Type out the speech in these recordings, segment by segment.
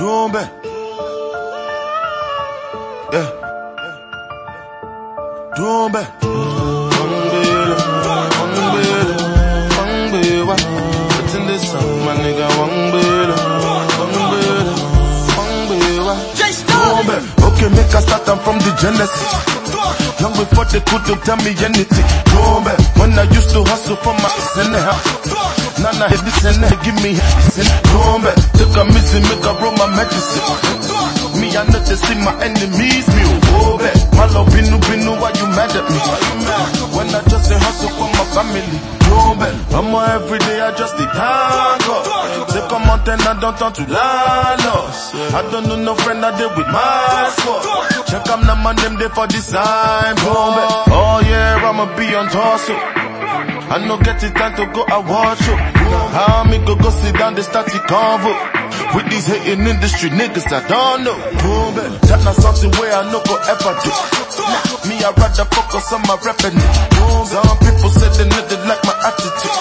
Back. Yeah. Doing back. Wangbele, wangbele, wangbele. What's in this song, my nigga? Wangbele, wangbele. Doing back. Okay, make a start, I'm from the Genesis. Long before they couldn't tell me anything. Back. When I used to hustle for my in Nah, nah, this and give me this. Doing back. Take a missing, make a roll my medicine. Me, I know they see my enemies, me oh back. My love binu binu, why you mad at me? When I just say hustle for my family, oh back. I'm on every day, I just God. Say come on, then I don't turn to landlords. I don't know no friend I did with my squad. Check I'm not my name there for design, boom back. Oh yeah, I'ma be on torso. I no get it time to go and watch you. How me go go sit down, they start to convo. With these hating industry niggas, I don't know. That not something where I no go ever do. Me, I rather focus on my revenue. Boom, some people say they know they like my attitude.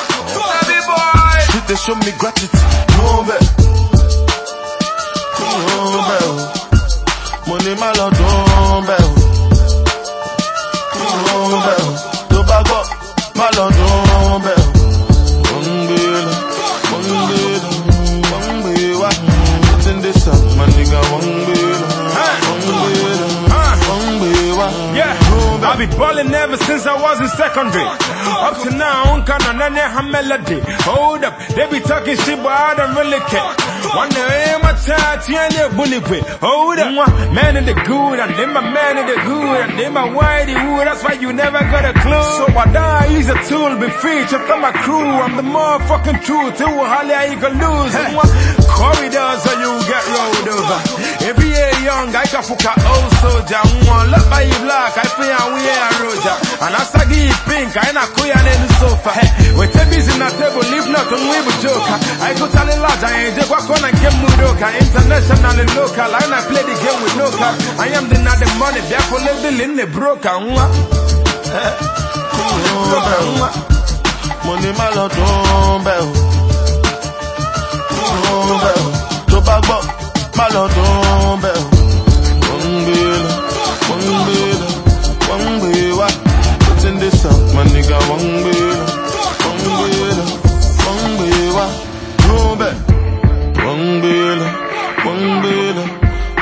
Did they show me gratitude? Yeah, I've been balling ever since I was in secondary. Up to now, unka na nane ha melody. Hold up, they be talking shit, but I don't really care. One day, my time, tiene bully quick. Hold up, man in the good, and then my man in the hood, and then my whitey wood. That's why you never got a clue. So I die, he's a tool, be featured on my crew. I'm the motherfucking truth. Who holly I you can lose? Corridors, so you get rolled over. Every year young, I can fuck Look by you black, I feel and we are roja. And I say give pink, I na kuya in the sofa. Hey, we take busy na table, leave nothing we be joker. I go tell the large, I ain't just walk on and get mudoka. International and local, I na play the game with no cap. I am the not the money, therefore live the in the broker. Money, my lord,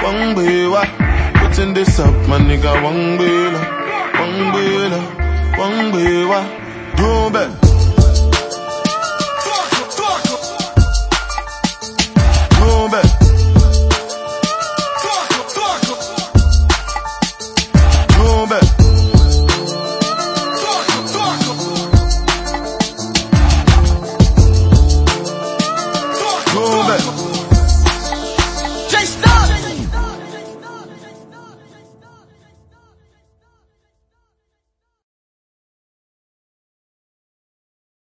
one way. Putting this up, my nigga, one way, one way, one way.